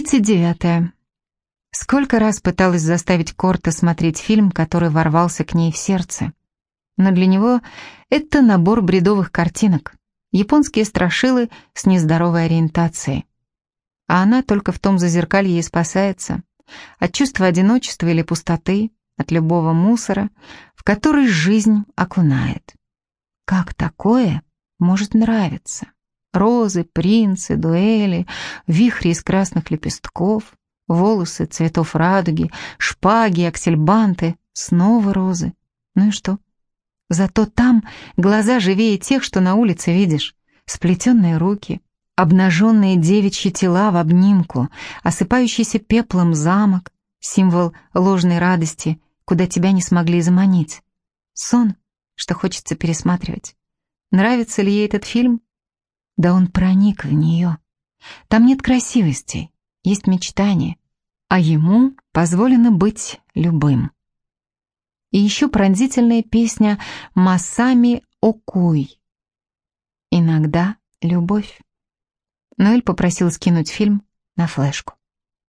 Тридцать девятое. Сколько раз пыталась заставить Корта смотреть фильм, который ворвался к ней в сердце. Но для него это набор бредовых картинок. Японские страшилы с нездоровой ориентацией. А она только в том зазеркалье и спасается. От чувства одиночества или пустоты, от любого мусора, в который жизнь окунает. Как такое может нравиться? Розы, принцы, дуэли, вихри из красных лепестков, волосы цветов радуги, шпаги, аксельбанты, снова розы. Ну и что? Зато там глаза живее тех, что на улице видишь. Сплетенные руки, обнаженные девичьи тела в обнимку, осыпающийся пеплом замок, символ ложной радости, куда тебя не смогли заманить. Сон, что хочется пересматривать. Нравится ли ей этот фильм? Да он проник в нее. Там нет красивостей, есть мечтания, а ему позволено быть любым. И еще пронзительная песня «Масами Окуй». Иногда любовь. Ноэль попросил скинуть фильм на флешку.